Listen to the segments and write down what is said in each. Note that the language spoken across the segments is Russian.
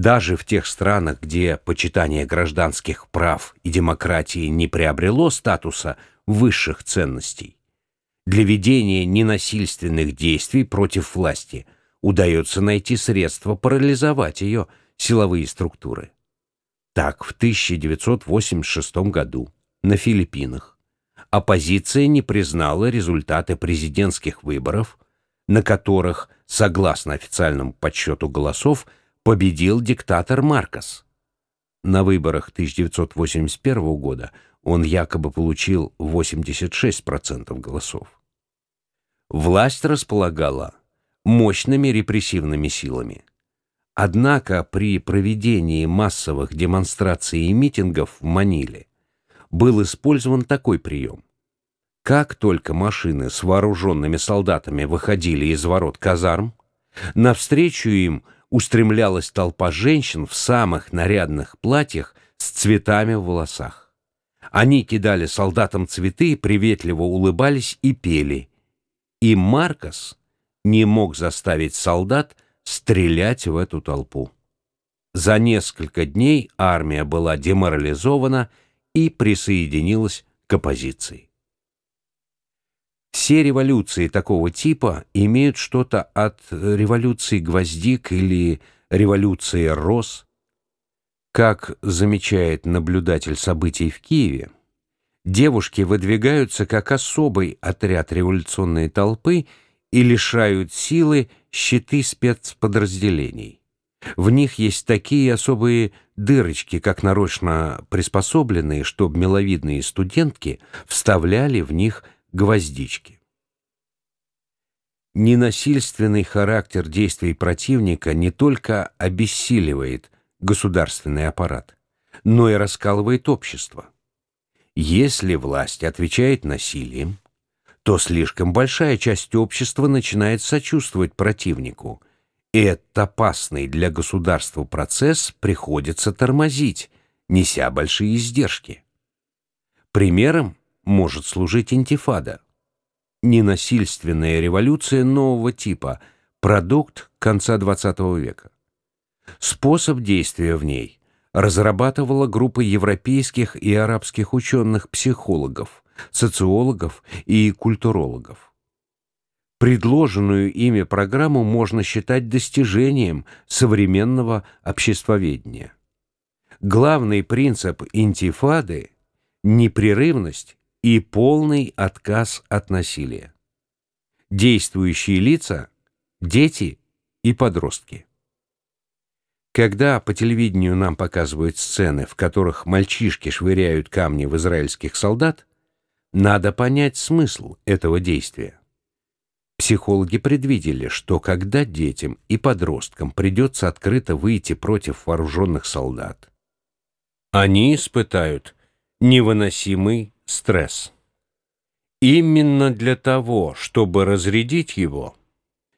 Даже в тех странах, где почитание гражданских прав и демократии не приобрело статуса высших ценностей, для ведения ненасильственных действий против власти удается найти средства парализовать ее силовые структуры. Так, в 1986 году на Филиппинах оппозиция не признала результаты президентских выборов, на которых, согласно официальному подсчету голосов, победил диктатор Маркос. На выборах 1981 года он якобы получил 86% голосов. Власть располагала мощными репрессивными силами. Однако при проведении массовых демонстраций и митингов в Маниле был использован такой прием. Как только машины с вооруженными солдатами выходили из ворот казарм, навстречу им устремлялась толпа женщин в самых нарядных платьях с цветами в волосах. Они кидали солдатам цветы, приветливо улыбались и пели. И Маркос не мог заставить солдат стрелять в эту толпу. За несколько дней армия была деморализована и присоединилась к оппозиции. Все революции такого типа имеют что-то от революции гвоздик или революции роз. Как замечает наблюдатель событий в Киеве, девушки выдвигаются как особый отряд революционной толпы и лишают силы щиты спецподразделений. В них есть такие особые дырочки, как нарочно приспособленные, чтобы миловидные студентки вставляли в них гвоздички. Ненасильственный характер действий противника не только обессиливает государственный аппарат, но и раскалывает общество. Если власть отвечает насилием, то слишком большая часть общества начинает сочувствовать противнику, и этот опасный для государства процесс приходится тормозить, неся большие издержки. Примером может служить интифада. Ненасильственная революция нового типа, продукт конца XX века. Способ действия в ней разрабатывала группа европейских и арабских ученых-психологов, социологов и культурологов. Предложенную ими программу можно считать достижением современного обществоведения. Главный принцип интифады – непрерывность и полный отказ от насилия. Действующие лица – дети и подростки. Когда по телевидению нам показывают сцены, в которых мальчишки швыряют камни в израильских солдат, надо понять смысл этого действия. Психологи предвидели, что когда детям и подросткам придется открыто выйти против вооруженных солдат, они испытают невыносимый стресс. Именно для того, чтобы разрядить его,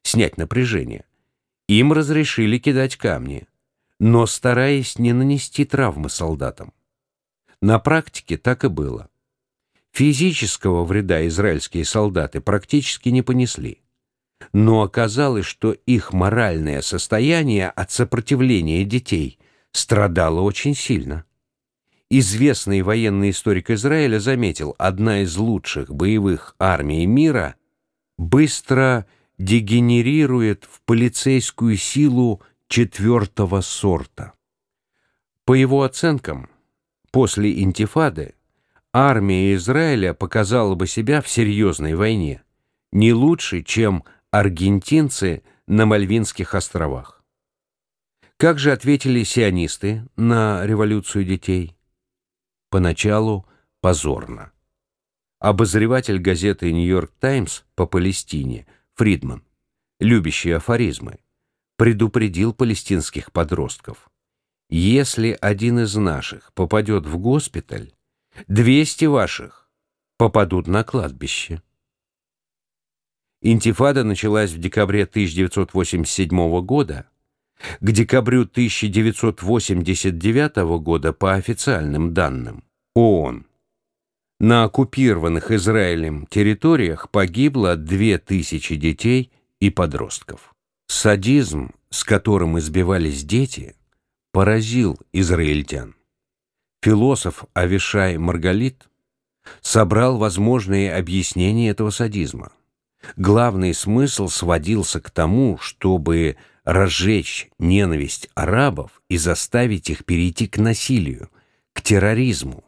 снять напряжение, им разрешили кидать камни, но стараясь не нанести травмы солдатам. На практике так и было. Физического вреда израильские солдаты практически не понесли. Но оказалось, что их моральное состояние от сопротивления детей страдало очень сильно. Известный военный историк Израиля заметил, одна из лучших боевых армий мира быстро дегенерирует в полицейскую силу четвертого сорта. По его оценкам, после интифады армия Израиля показала бы себя в серьезной войне не лучше, чем аргентинцы на Мальвинских островах. Как же ответили сионисты на революцию детей? Поначалу позорно. Обозреватель газеты «Нью-Йорк Таймс» по Палестине Фридман, любящий афоризмы, предупредил палестинских подростков. Если один из наших попадет в госпиталь, Двести ваших попадут на кладбище. Интифада началась в декабре 1987 года. К декабрю 1989 года, по официальным данным, ООН, на оккупированных Израилем территориях погибло 2000 детей и подростков. Садизм, с которым избивались дети, поразил израильтян. Философ Авишай Маргалит собрал возможные объяснения этого садизма. Главный смысл сводился к тому, чтобы разжечь ненависть арабов и заставить их перейти к насилию, к терроризму.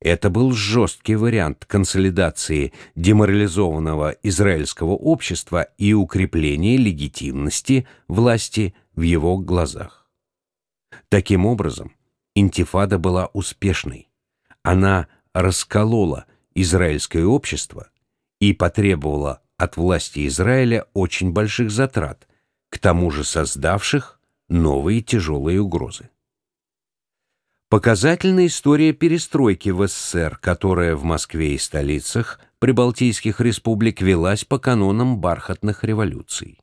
Это был жесткий вариант консолидации деморализованного израильского общества и укрепления легитимности власти в его глазах. Таким образом, интифада была успешной. Она расколола израильское общество и потребовала от власти Израиля очень больших затрат, к тому же создавших новые тяжелые угрозы. Показательная история перестройки в СССР, которая в Москве и столицах прибалтийских республик велась по канонам бархатных революций.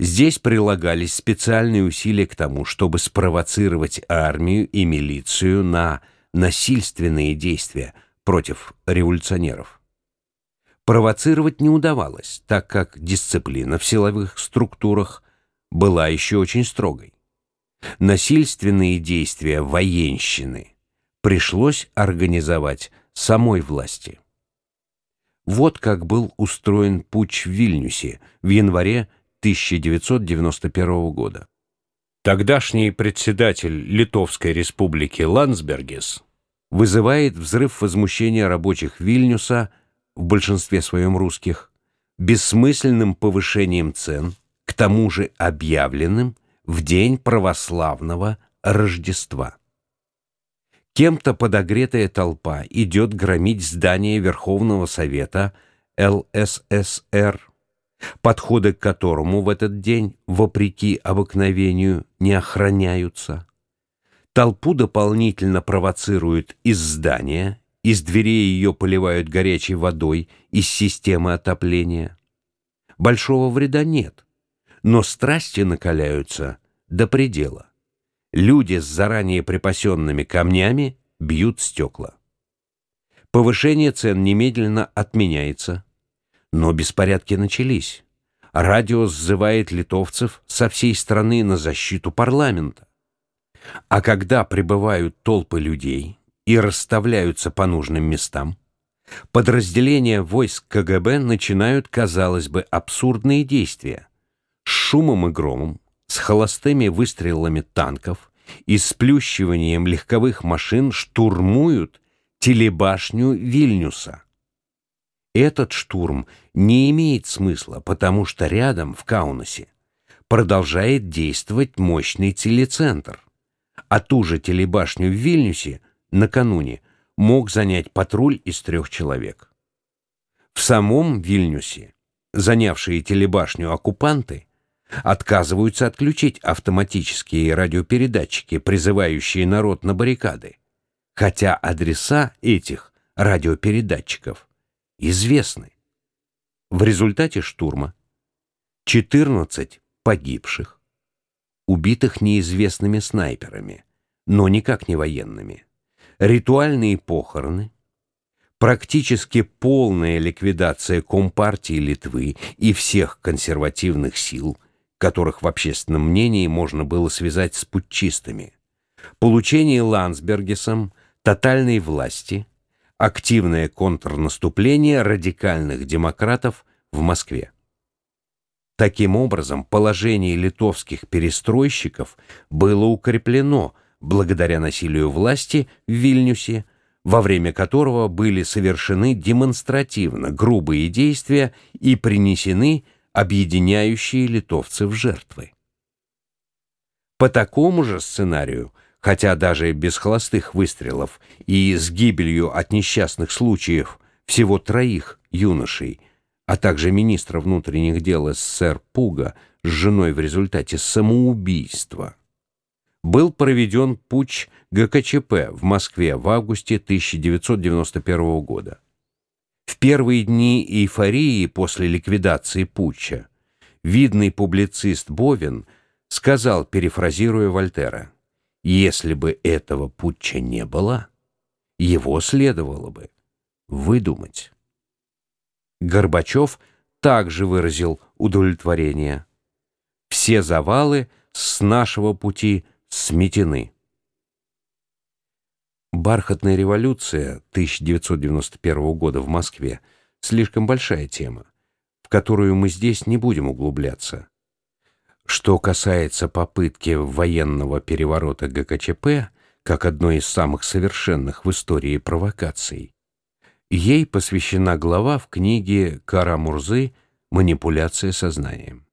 Здесь прилагались специальные усилия к тому, чтобы спровоцировать армию и милицию на насильственные действия против революционеров. Провоцировать не удавалось, так как дисциплина в силовых структурах была еще очень строгой насильственные действия военщины пришлось организовать самой власти. Вот как был устроен путч в Вильнюсе в январе 1991 года. Тогдашний председатель Литовской республики Ландсбергес вызывает взрыв возмущения рабочих Вильнюса, в большинстве своем русских, бессмысленным повышением цен, к тому же объявленным в день православного Рождества. Кем-то подогретая толпа идет громить здание Верховного Совета ЛССР, подходы к которому в этот день, вопреки обыкновению, не охраняются. Толпу дополнительно провоцируют из здания, из дверей ее поливают горячей водой из системы отопления. Большого вреда нет но страсти накаляются до предела. Люди с заранее припасенными камнями бьют стекла. Повышение цен немедленно отменяется, но беспорядки начались. Радио сзывает литовцев со всей страны на защиту парламента. А когда прибывают толпы людей и расставляются по нужным местам, подразделения войск КГБ начинают, казалось бы, абсурдные действия – с шумом и громом, с холостыми выстрелами танков и сплющиванием легковых машин штурмуют телебашню Вильнюса. Этот штурм не имеет смысла, потому что рядом, в Каунасе, продолжает действовать мощный телецентр, а ту же телебашню в Вильнюсе накануне мог занять патруль из трех человек. В самом Вильнюсе занявшие телебашню оккупанты отказываются отключить автоматические радиопередатчики, призывающие народ на баррикады, хотя адреса этих радиопередатчиков известны. В результате штурма 14 погибших, убитых неизвестными снайперами, но никак не военными, ритуальные похороны, практически полная ликвидация Компартии Литвы и всех консервативных сил – которых в общественном мнении можно было связать с путчистами, получение Ландсбергесом тотальной власти, активное контрнаступление радикальных демократов в Москве. Таким образом, положение литовских перестройщиков было укреплено благодаря насилию власти в Вильнюсе, во время которого были совершены демонстративно грубые действия и принесены объединяющие литовцев жертвы. По такому же сценарию, хотя даже без холостых выстрелов и с гибелью от несчастных случаев всего троих юношей, а также министра внутренних дел СССР Пуга с женой в результате самоубийства, был проведен путч ГКЧП в Москве в августе 1991 года. В первые дни эйфории после ликвидации путча видный публицист Бовин сказал, перефразируя Вольтера, «Если бы этого путча не было, его следовало бы выдумать». Горбачев также выразил удовлетворение. «Все завалы с нашего пути сметены. Бархатная революция 1991 года в Москве слишком большая тема, в которую мы здесь не будем углубляться. Что касается попытки военного переворота ГКЧП, как одной из самых совершенных в истории провокаций, ей посвящена глава в книге Кара Мурзы «Манипуляция сознанием».